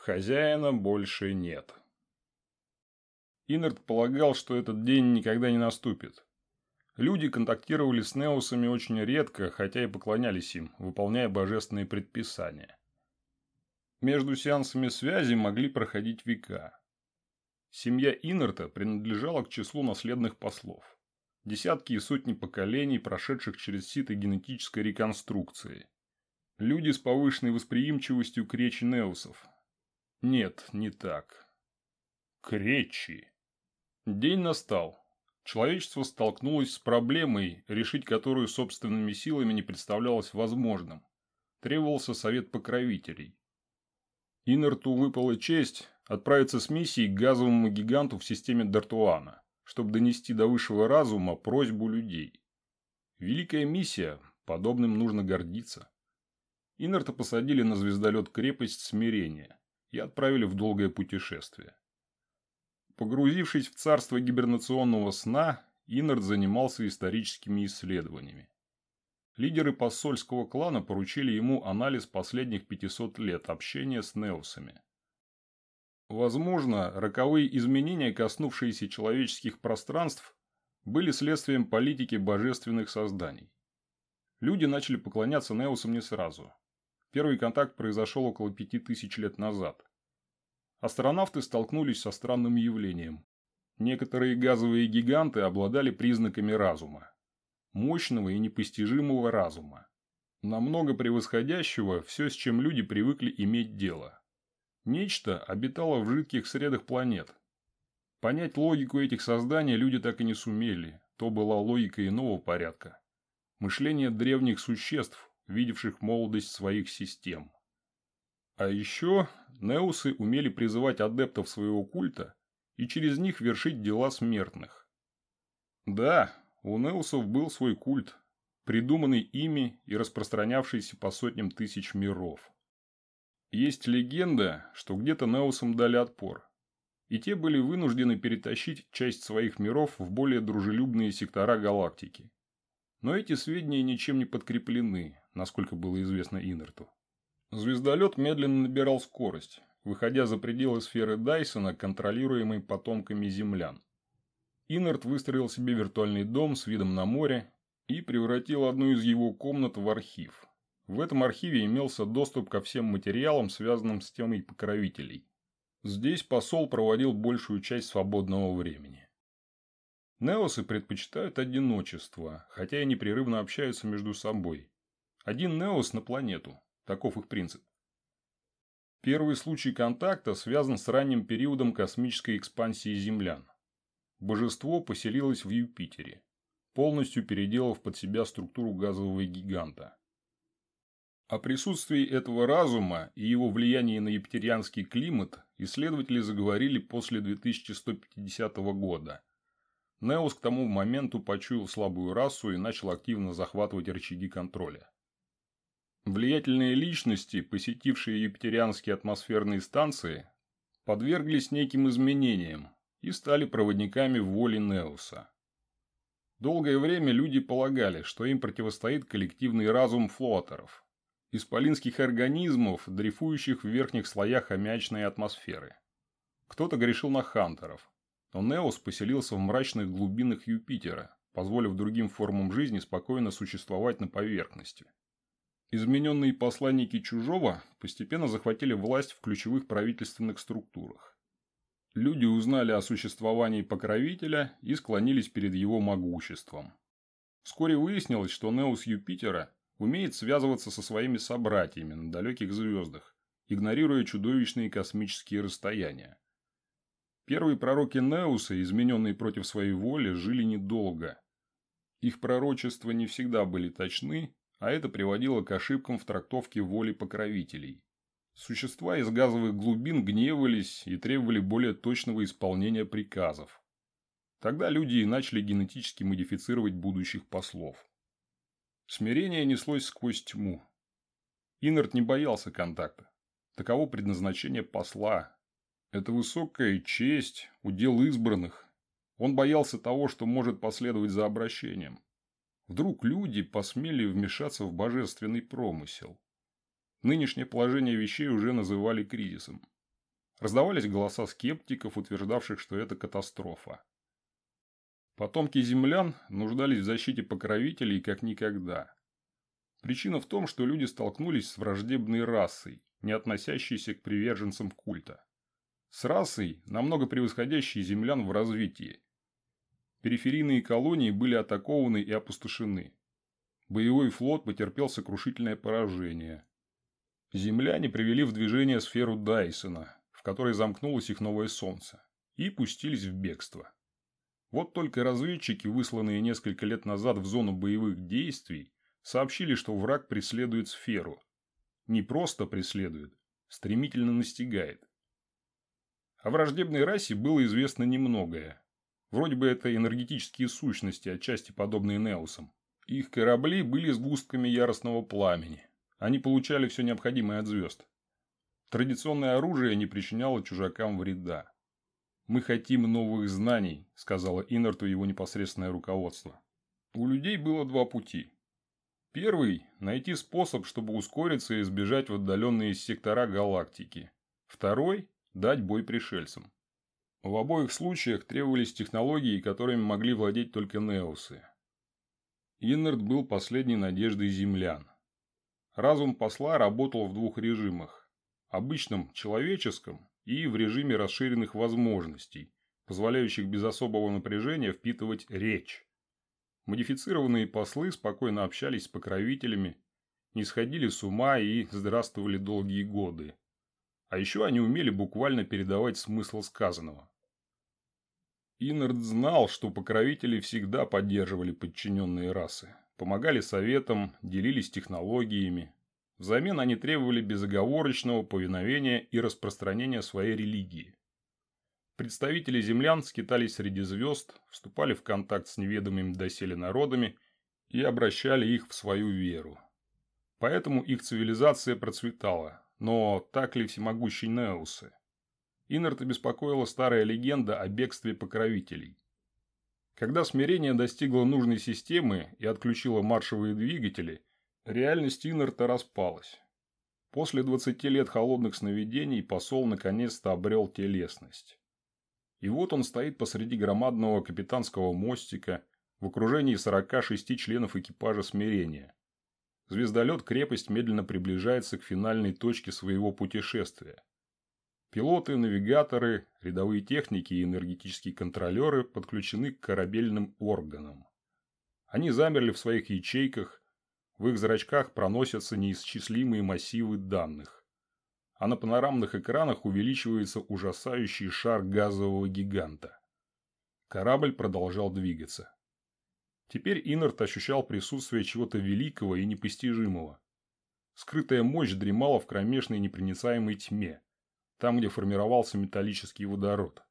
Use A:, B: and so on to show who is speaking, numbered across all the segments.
A: Хозяина больше нет. Иннард полагал, что этот день никогда не наступит. Люди контактировали с неусами очень редко, хотя и поклонялись им, выполняя божественные предписания. Между сеансами связи могли проходить века. Семья Иннарта принадлежала к числу наследных послов. Десятки и сотни поколений, прошедших через сито генетической реконструкции. Люди с повышенной восприимчивостью к речи неусов, нет, не так. Кречи. День настал. Человечество столкнулось с проблемой, решить которую собственными силами не представлялось возможным. Требовался совет покровителей. Инерту выпала честь отправиться с миссией к газовому гиганту в системе Дартуана, чтобы донести до высшего разума просьбу людей. Великая миссия, подобным нужно гордиться. Инерта посадили на звездолет «Крепость смирения» и отправили в долгое путешествие. Погрузившись в царство гибернационного сна, Иннард занимался историческими исследованиями. Лидеры посольского клана поручили ему анализ последних 500 лет общения с неусами. Возможно, роковые изменения, коснувшиеся человеческих пространств, были следствием политики божественных созданий. Люди начали поклоняться неусам не сразу. Первый контакт произошел около пяти тысяч лет назад. Астронавты столкнулись со странным явлением. Некоторые газовые гиганты обладали признаками разума. Мощного и непостижимого разума. Намного превосходящего все, с чем люди привыкли иметь дело. Нечто обитало в жидких средах планет. Понять логику этих созданий люди так и не сумели. То была логика иного порядка. Мышление древних существ, видевших молодость своих систем. А еще неусы умели призывать адептов своего культа и через них вершить дела смертных. Да, у неусов был свой культ, придуманный ими и распространявшийся по сотням тысяч миров. Есть легенда, что где-то неусам дали отпор, и те были вынуждены перетащить часть своих миров в более дружелюбные сектора галактики. Но эти сведения ничем не подкреплены, насколько было известно Инерту. Звездолет медленно набирал скорость, выходя за пределы сферы Дайсона, контролируемой потомками землян. Инерт выстроил себе виртуальный дом с видом на море и превратил одну из его комнат в архив. В этом архиве имелся доступ ко всем материалам, связанным с темой покровителей. Здесь посол проводил большую часть свободного времени. Неосы предпочитают одиночество, хотя и непрерывно общаются между собой. Один Неос на планету. Таков их принцип. Первый случай контакта связан с ранним периодом космической экспансии землян. Божество поселилось в Юпитере, полностью переделав под себя структуру газового гиганта. О присутствии этого разума и его влиянии на юпитерианский климат исследователи заговорили после 2150 года. Неос к тому моменту почуял слабую расу и начал активно захватывать рычаги контроля. Влиятельные личности, посетившие юпитерианские атмосферные станции, подверглись неким изменениям и стали проводниками воли Неуса. Долгое время люди полагали, что им противостоит коллективный разум флотеров, исполинских организмов, дрейфующих в верхних слоях аммиачной атмосферы. Кто-то грешил на хантеров, но Неус поселился в мрачных глубинах Юпитера, позволив другим формам жизни спокойно существовать на поверхности. Измененные посланники чужого постепенно захватили власть в ключевых правительственных структурах. Люди узнали о существовании покровителя и склонились перед его могуществом. Вскоре выяснилось, что Неус Юпитера умеет связываться со своими собратьями на далеких звездах, игнорируя чудовищные космические расстояния. Первые пророки Неуса, измененные против своей воли, жили недолго. Их пророчества не всегда были точны, а это приводило к ошибкам в трактовке воли покровителей. Существа из газовых глубин гневались и требовали более точного исполнения приказов. Тогда люди и начали генетически модифицировать будущих послов. Смирение неслось сквозь тьму. Иннерт не боялся контакта. Таково предназначение посла. Это высокая честь, удел избранных. Он боялся того, что может последовать за обращением. Вдруг люди посмели вмешаться в божественный промысел. Нынешнее положение вещей уже называли кризисом. Раздавались голоса скептиков, утверждавших, что это катастрофа. Потомки землян нуждались в защите покровителей как никогда. Причина в том, что люди столкнулись с враждебной расой, не относящейся к приверженцам культа. С расой, намного превосходящей землян в развитии. Периферийные колонии были атакованы и опустошены. Боевой флот потерпел сокрушительное поражение. Земляне привели в движение сферу Дайсона, в которой замкнулось их новое солнце, и пустились в бегство. Вот только разведчики, высланные несколько лет назад в зону боевых действий, сообщили, что враг преследует сферу. Не просто преследует, стремительно настигает. О враждебной расе было известно немногое. Вроде бы это энергетические сущности, отчасти подобные Неусам. Их корабли были сгустками яростного пламени. Они получали все необходимое от звезд. Традиционное оружие не причиняло чужакам вреда. «Мы хотим новых знаний», – сказала Иннерту его непосредственное руководство. У людей было два пути. Первый – найти способ, чтобы ускориться и сбежать в отдаленные сектора галактики. Второй – дать бой пришельцам. В обоих случаях требовались технологии, которыми могли владеть только неусы. Иннерт был последней надеждой землян. Разум посла работал в двух режимах. Обычном человеческом и в режиме расширенных возможностей, позволяющих без особого напряжения впитывать речь. Модифицированные послы спокойно общались с покровителями, не сходили с ума и здравствовали долгие годы. А еще они умели буквально передавать смысл сказанного. Иннард знал, что покровители всегда поддерживали подчиненные расы, помогали советам, делились технологиями, Взамен они требовали безоговорочного повиновения и распространения своей религии. Представители землян скитались среди звезд, вступали в контакт с неведомыми доселе народами и обращали их в свою веру. Поэтому их цивилизация процветала, но так ли всемогущий Неусы? Иннерта беспокоила старая легенда о бегстве покровителей. Когда смирение достигло нужной системы и отключило маршевые двигатели – Реальность Иннерта распалась. После 20 лет холодных сновидений посол наконец-то обрел телесность. И вот он стоит посреди громадного капитанского мостика в окружении 46 членов экипажа смирения. Звездолет-крепость медленно приближается к финальной точке своего путешествия. Пилоты, навигаторы, рядовые техники и энергетические контролеры подключены к корабельным органам. Они замерли в своих ячейках, в их зрачках проносятся неисчислимые массивы данных. А на панорамных экранах увеличивается ужасающий шар газового гиганта. Корабль продолжал двигаться. Теперь Иннерт ощущал присутствие чего-то великого и непостижимого. Скрытая мощь дремала в кромешной непроницаемой тьме, там, где формировался металлический водород.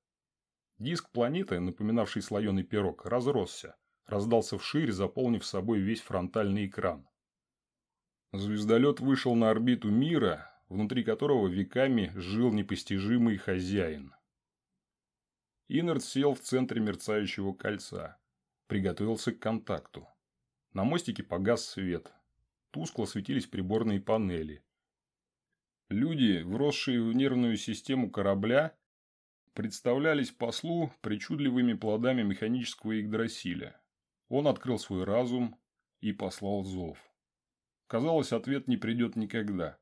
A: Диск планеты, напоминавший слоеный пирог, разросся, раздался вширь, заполнив собой весь фронтальный экран. Звездолет вышел на орбиту мира, внутри которого веками жил непостижимый хозяин. Иннерд сел в центре мерцающего кольца. Приготовился к контакту. На мостике погас свет. Тускло светились приборные панели. Люди, вросшие в нервную систему корабля, представлялись послу причудливыми плодами механического Игдрасиля. Он открыл свой разум и послал зов. Казалось, ответ не придет никогда.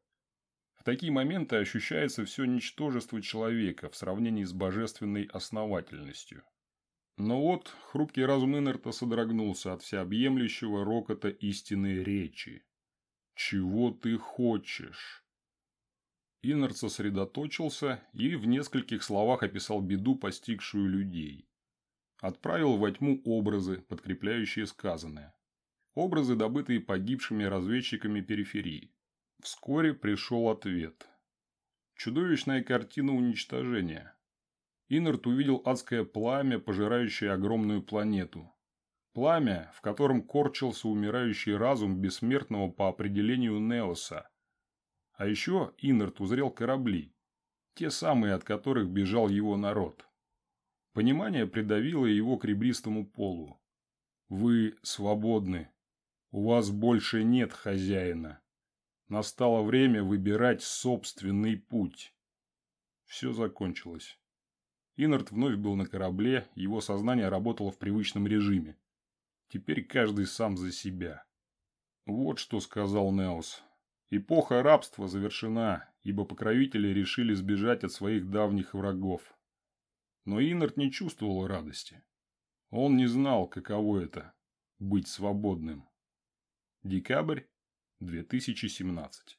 A: В такие моменты ощущается все ничтожество человека в сравнении с божественной основательностью. Но вот хрупкий разум Иннерта содрогнулся от всеобъемлющего рокота истинной речи. «Чего ты хочешь?» Иннерт сосредоточился и в нескольких словах описал беду, постигшую людей. Отправил во тьму образы, подкрепляющие сказанное. Образы, добытые погибшими разведчиками периферии. Вскоре пришел ответ. Чудовищная картина уничтожения. Иннерт увидел адское пламя, пожирающее огромную планету. Пламя, в котором корчился умирающий разум бессмертного по определению Неоса. А еще Иннерт узрел корабли. Те самые, от которых бежал его народ. Понимание придавило его к ребристому полу. «Вы свободны», у вас больше нет хозяина. Настало время выбирать собственный путь. Все закончилось. Иннард вновь был на корабле, его сознание работало в привычном режиме. Теперь каждый сам за себя. Вот что сказал Неос. Эпоха рабства завершена, ибо покровители решили сбежать от своих давних врагов. Но Иннард не чувствовал радости. Он не знал, каково это – быть свободным. Декабрь 2017